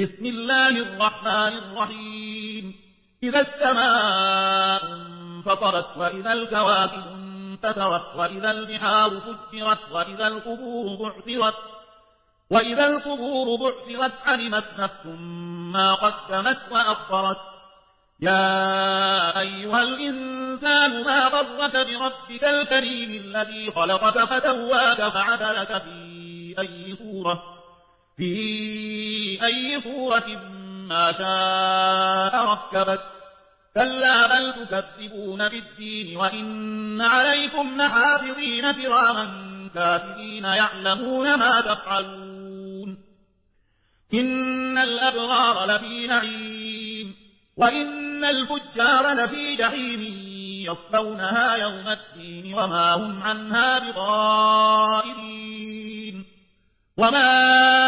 بسم الله الرحمن الرحيم. إذا السماء انفطرت وإذا الكواكب انتثرت وإذا البحار فجرت وإذا القبور بعثرت وإذا القبور بعثرت علمت نفس ما قدمت وأخرت. يا أيها الإنسان ما غرك بربك الكريم الذي خلقك فتواك فعدلك في أي صورة؟ في أي صورة ما شاء ركبت. كلا بل تكذبون بالدين وإن عليكم لحافظين كراما كاتبين يعلمون ما تفعلون. إن الأبرار لفي نعيم وإن الفجار لفي جحيم يصلونها يوم الدين وما هم عنها بغائبين. وما